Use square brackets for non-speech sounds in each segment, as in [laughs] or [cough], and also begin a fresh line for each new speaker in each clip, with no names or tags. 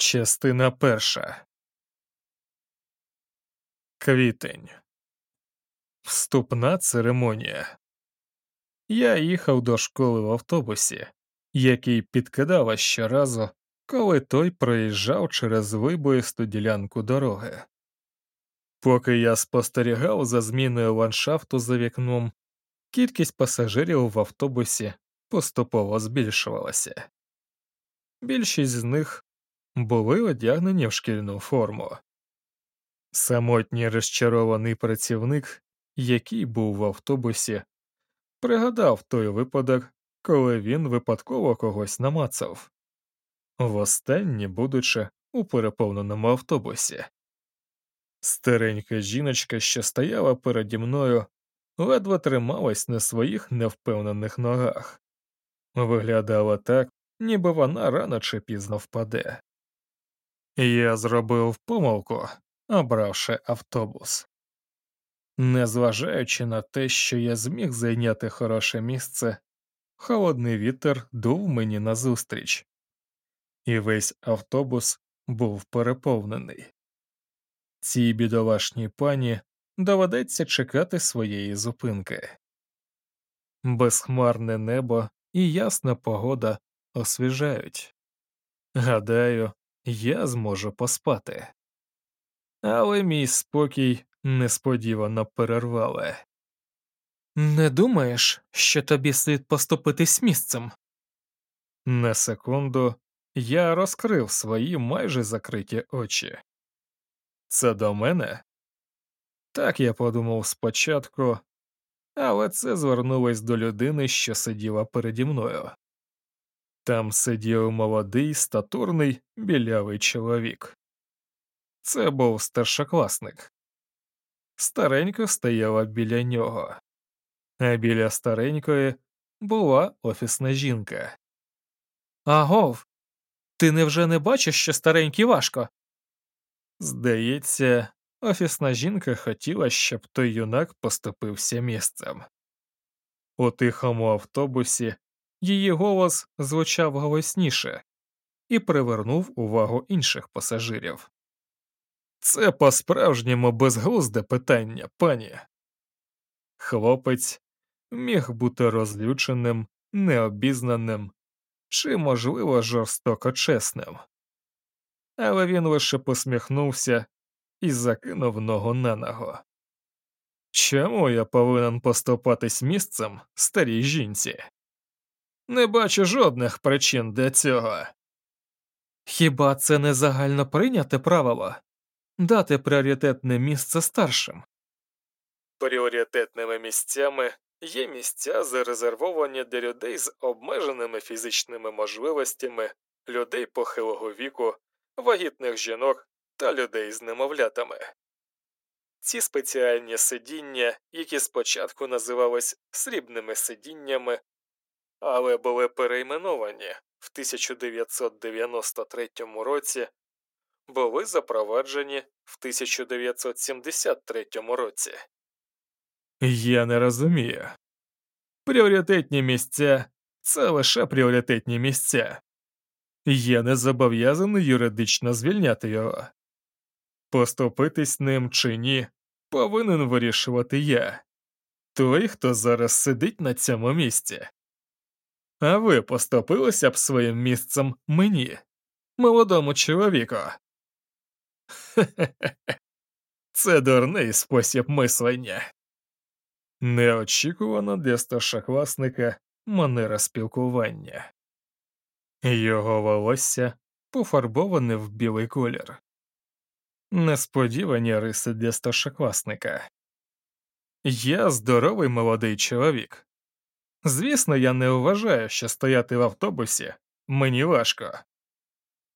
Частина перша. Квітень. Вступна церемонія. Я їхав до школи в автобусі, який підкидала щоразу, коли той проїжджав через вибоїсту ділянку дороги. Поки я спостерігав за зміною ландшафту за вікном, кількість пасажирів в автобусі поступово збільшувалася. Більшість з них були одягнені в шкільну форму. Самотній розчарований працівник, який був в автобусі, пригадав той випадок, коли він випадково когось намацав, востаннє будучи у переповненому автобусі. Старенька жіночка, що стояла переді мною, ледве трималась на своїх невпевнених ногах, виглядала так, ніби вона рано чи пізно впаде. Я зробив помилку, обравши автобус. Незважаючи на те, що я зміг зайняти хороше місце, холодний вітер дув мені назустріч, і весь автобус був переповнений. Цій бідолашній пані доведеться чекати своєї зупинки. Безхмарне небо і ясна погода освіжають. Гадаю, я зможу поспати. Але мій спокій несподівано перервали. Не думаєш, що тобі слід поступитись місцем? На секунду я розкрив свої майже закриті очі. Це до мене? Так я подумав спочатку, але це звернулось до людини, що сиділа переді мною. Там сидів молодий, статурний, білявий чоловік. Це був старшокласник. Старенька стояла біля нього, а біля старенької була офісна жінка. Агов, ти невже не бачиш, що старенький важко? Здається, офісна жінка хотіла, щоб той юнак поступився місцем. У тихому автобусі Її голос звучав голосніше і привернув увагу інших пасажирів. Це по справжньому безглузде питання, пані. Хлопець міг бути розлюченим, необізнаним чи, можливо, жорстоко чесним, але він лише посміхнувся і закинув ногу на ногу. Чому я повинен поступатись місцем старій жінці? Не бачу жодних причин для цього. Хіба це не загально прийняте правило дати пріоритетне місце старшим? Пріоритетними місцями є місця, зарезервовані для людей з обмеженими фізичними можливостями, людей похилого віку, вагітних жінок та людей з немовлятами. Ці спеціальні сидіння, які спочатку називались срібними сидіннями, але були перейменовані в 1993 році, були запроваджені в 1973 році. Я не розумію. Пріоритетні місця це лише пріоритетні місця. Я не зобов'язаний юридично звільняти його. Поступитись ним чи ні, повинен вирішувати я, той, хто зараз сидить на цьому місці. А ви поступилися б своїм місцем мені, молодому чоловіку. [laughs] Це дурний спосіб мислення. Неочікувано для старшокласника манера спілкування. Його волосся пофарбоване в білий колір. Несподівані риси для старшокласника. Я здоровий молодий чоловік. Звісно, я не вважаю, що стояти в автобусі мені важко.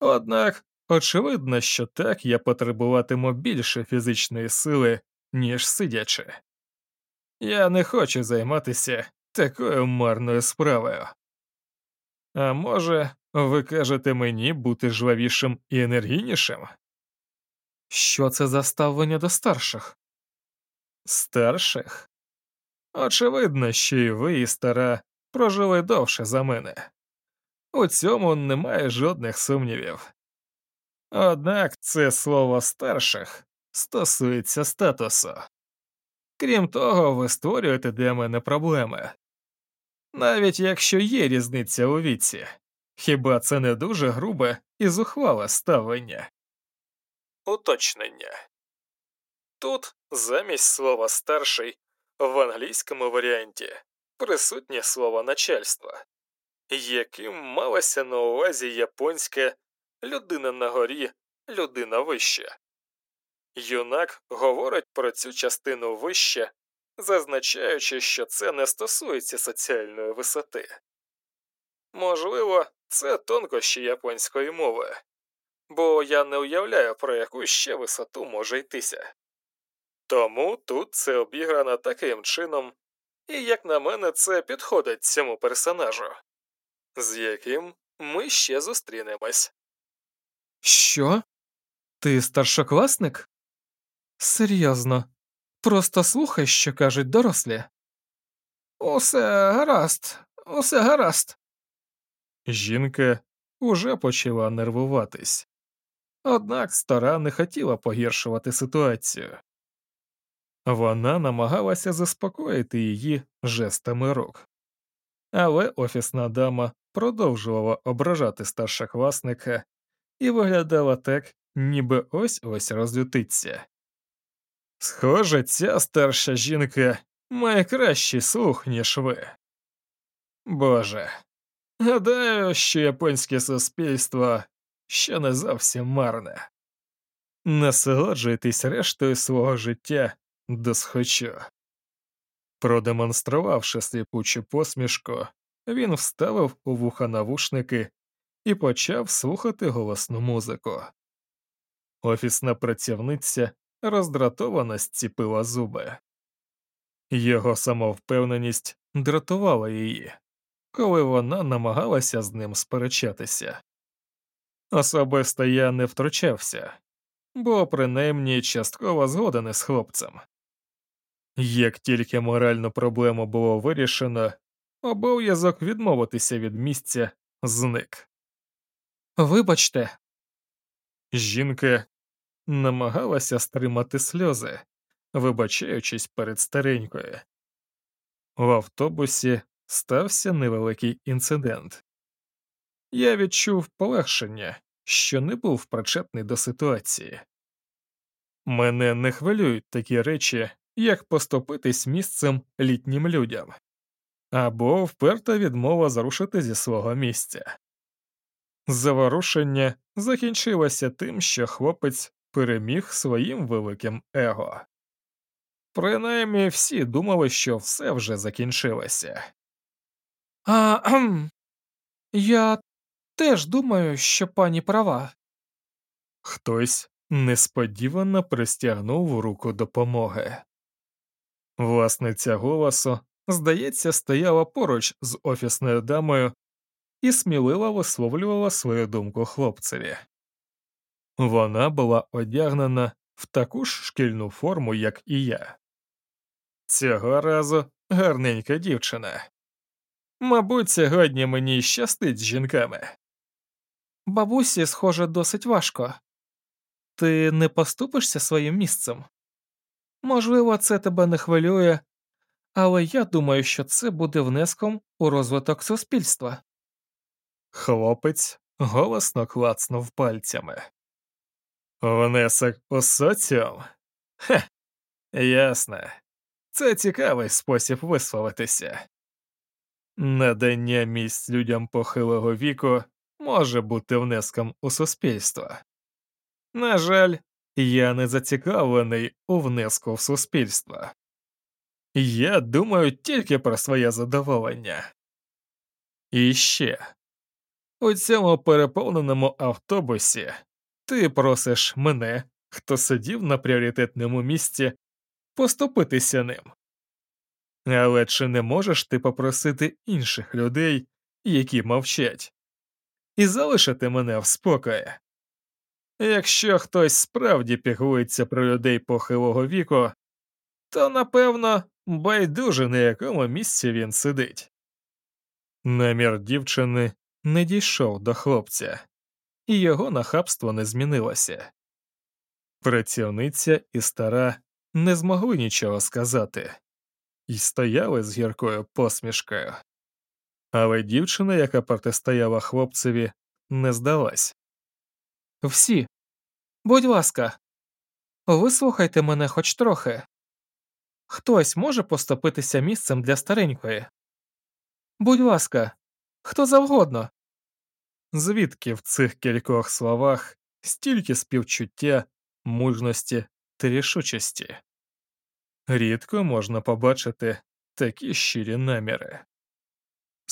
Однак, очевидно, що так я потребуватиму більше фізичної сили, ніж сидячи. Я не хочу займатися такою марною справою. А може, ви кажете мені бути жвавішим і енергійнішим? Що це за ставлення до старших? Старших? Очевидно, що і ви, і стара, прожили довше за мене. У цьому немає жодних сумнівів. Однак це слово старших стосується статусу. Крім того, ви створюєте для мене проблеми. Навіть якщо є різниця у віці, хіба це не дуже грубе і зухвале ставлення? Уточнення. Тут замість слова старший в англійському варіанті присутнє слово начальство, яким малося на увазі японське людина на горі, людина вища. Юнак говорить про цю частину вище, зазначаючи, що це не стосується соціальної висоти. Можливо, це тонкощі японської мови, бо я не уявляю, про яку ще висоту може йтися. Тому тут це обіграно таким чином, і, як на мене, це підходить цьому персонажу, з яким ми ще зустрінемось. Що? Ти старшокласник? Серйозно, просто слухай, що кажуть дорослі. Усе гаразд, усе гаразд. Жінка уже почала нервуватись, однак стара не хотіла погіршувати ситуацію. Вона намагалася заспокоїти її жестами рук, але офісна дама продовжувала ображати старшокласника і виглядала так, ніби ось ось розлютиться. Схоже, ця старша жінка має кращий слух, ніж ви. Боже, гадаю, що японське суспільство ще не зовсім марне. Насолоджуйтесь рештою свого життя досхочу. Продемонструвавши сліпучу посмішку, він вставив у вуха навушники і почав слухати голосну музику. Офісна працівниця роздратовано зціпила зуби. Його самовпевненість дратувала її, коли вона намагалася з ним сперечатися. Особисто я не втручався, бо принаймні частково згоден із хлопцем. Як тільки моральну проблему було вирішено, обов'язок відмовитися від місця зник. Вибачте, жінка намагалася стримати сльози, вибачаючись перед старенькою. В автобусі стався невеликий інцидент. Я відчув полегшення, що не був причетний до ситуації. Мене не хвилюють такі речі, як поступитись місцем літнім людям або вперта відмова зрушити зі свого місця. Заворушення закінчилося тим, що хлопець переміг своїм великим его. Принаймні всі думали, що все вже закінчилося. А я теж думаю, що пані права. Хтось несподівано пристягнув руку допомоги. Власниця голосу, здається, стояла поруч з офісною дамою і сміливо висловлювала свою думку хлопцеві. Вона була одягнена в таку ж шкільну форму, як і я. Цього разу гарненька дівчина. Мабуть, сьогодні мені щастить з жінками. Бабусі, схоже, досить важко. Ти не поступишся своїм місцем? Можливо, це тебе не хвилює, але я думаю, що це буде внеском у розвиток суспільства. Хлопець голосно клацнув пальцями. Внесок у соціум? Хе, ясно. Це цікавий спосіб висловитися. Надання місць людям похилого віку може бути внеском у суспільство. На жаль, я не зацікавлений у внеску в суспільство. Я думаю тільки про своє задоволення. І ще у цьому переповненому автобусі ти просиш мене, хто сидів на пріоритетному місці, поступитися ним. Але чи не можеш ти попросити інших людей, які мовчать, і залишити мене в спокої? Якщо хтось справді піклується про людей похилого віку, то напевно байдуже на якому місці він сидить. Намір дівчини не дійшов до хлопця, і його нахабство не змінилося. Працівниця і стара не змогли нічого сказати і стояли з гіркою посмішкою. Але дівчина, яка протистояла хлопцеві, не здалась. Всі, будь ласка, вислухайте мене хоч трохи. Хтось може поступитися місцем для старенької. Будь ласка, хто завгодно. Звідки в цих кількох словах стільки співчуття, мужності та рішучості? Рідко можна побачити такі щирі наміри.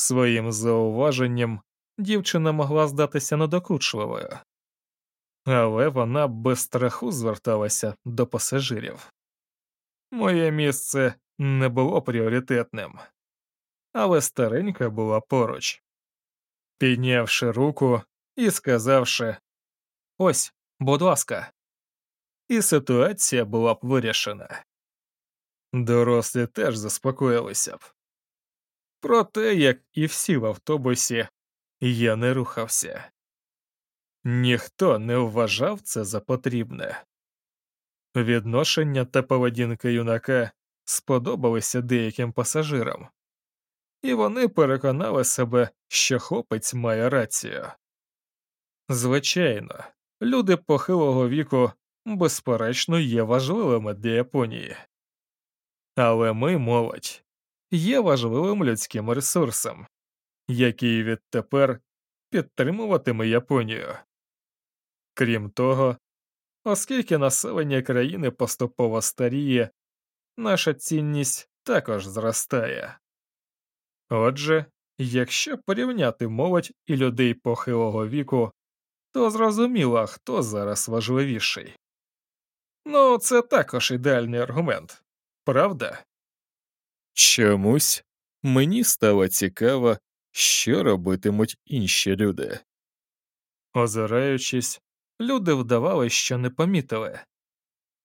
Своїм зауваженням дівчина могла здатися надокучливою, але вона без страху зверталася до пасажирів. Моє місце не було пріоритетним, але старенька була поруч, піднявши руку і сказавши Ось, будь ласка, і ситуація була б вирішена. Дорослі теж заспокоїлися б. Проте, як і всі в автобусі, я не рухався. Ніхто не вважав це за потрібне. Відношення та поведінка юнака сподобалися деяким пасажирам, і вони переконали себе, що хлопець має рацію. Звичайно, люди похилого віку, безперечно, є важливими для Японії. Але ми, молодь, є важливим людським ресурсом, який відтепер підтримуватиме Японію. Крім того, оскільки населення країни поступово старіє, наша цінність також зростає. Отже, якщо порівняти молодь і людей похилого віку, то зрозуміло, хто зараз важливіший. Ну, це також ідеальний аргумент, правда? Чомусь мені стало цікаво, що робитимуть інші люди. Озираючись, люди вдавали, що не помітили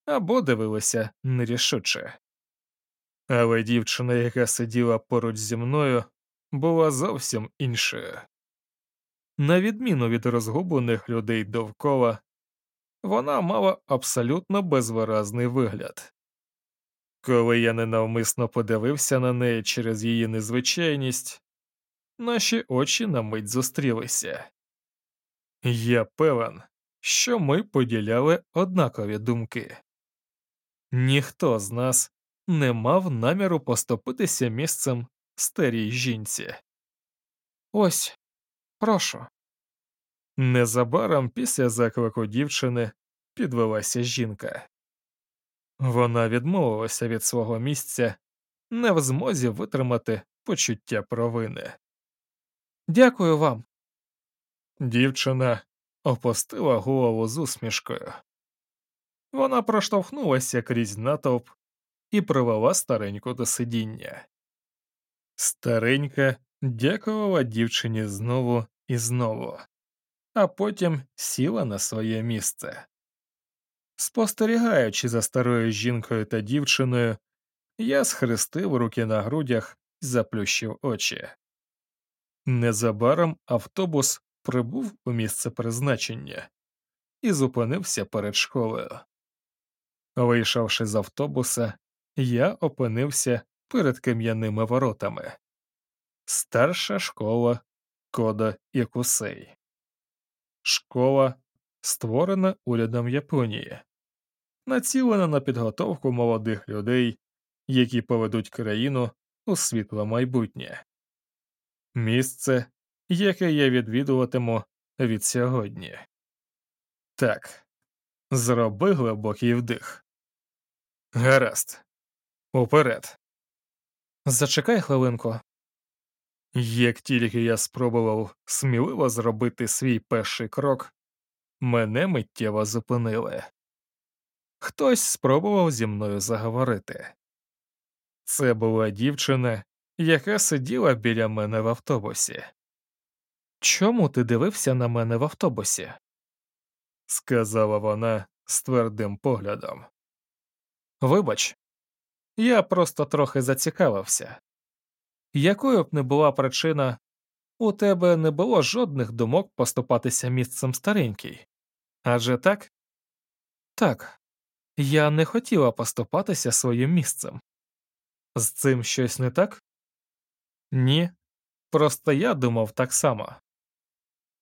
або дивилися нерішуче. Але дівчина, яка сиділа поруч зі мною, була зовсім іншою. На відміну від розгублених людей довкола, вона мала абсолютно безвиразний вигляд. Коли я ненавмисно подивився на неї через її незвичайність, наші очі на мить зустрілися. Я певен, що ми поділяли однакові думки. Ніхто з нас не мав наміру поступитися місцем старій жінці. Ось, прошу. Незабаром після заклику дівчини підвелася жінка. Вона відмовилася від свого місця, не в змозі витримати почуття провини. Дякую вам. Дівчина опустила голову з усмішкою. Вона проштовхнулася крізь натовп і привела стареньку до сидіння. Старенька дякувала дівчині знову і знову, а потім сіла на своє місце. Спостерігаючи за старою жінкою та дівчиною, я схрестив руки на грудях і заплющив очі. Незабаром автобус прибув у місце призначення і зупинився перед школою. Вийшовши з автобуса, я опинився перед кам'яними воротами. Старша школа Кода Ікусей. Школа створена урядом Японії, націлена на підготовку молодих людей, які поведуть країну у світле майбутнє. Місце, яке я відвідуватиму від сьогодні. Так, зроби глибокий вдих. Гаразд. Уперед. Зачекай хвилинку. Як тільки я спробував сміливо зробити свій перший крок, мене миттєво зупинили. Хтось спробував зі мною заговорити. Це була дівчина, яка сиділа біля мене в автобусі. Чому ти дивився на мене в автобусі? сказала вона з твердим поглядом. Вибач, я просто трохи зацікавився. Якою б не була причина, У тебе не було жодних думок поступатися місцем старенький. Адже так? Так, я не хотіла поступатися своїм місцем. З цим щось не так? Ні. Просто я думав так само.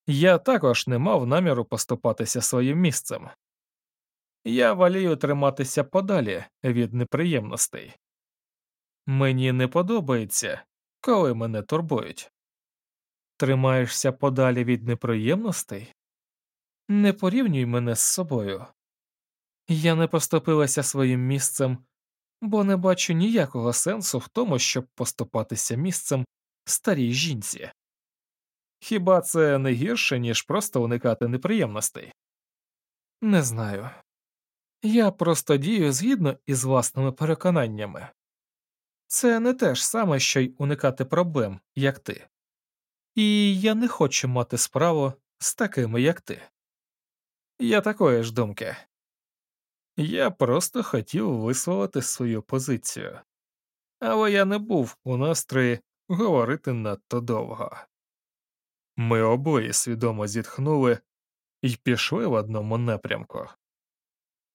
Я також не мав наміру поступатися своїм місцем. Я волію триматися подалі від неприємностей. Мені не подобається, коли мене турбують. Тримаєшся подалі від неприємностей? Не порівнюй мене з собою. Я не поступилася своїм місцем, бо не бачу ніякого сенсу в тому, щоб поступатися місцем старій жінці. Хіба це не гірше, ніж просто уникати неприємностей? Не знаю. Я просто дію згідно із власними переконаннями. Це не те ж саме, що й уникати проблем, як ти. І я не хочу мати справу з такими, як ти. Я такої ж думки. Я просто хотів висловити свою позицію, але я не був у настрої говорити надто довго. Ми обоє свідомо зітхнули і пішли в одному напрямку.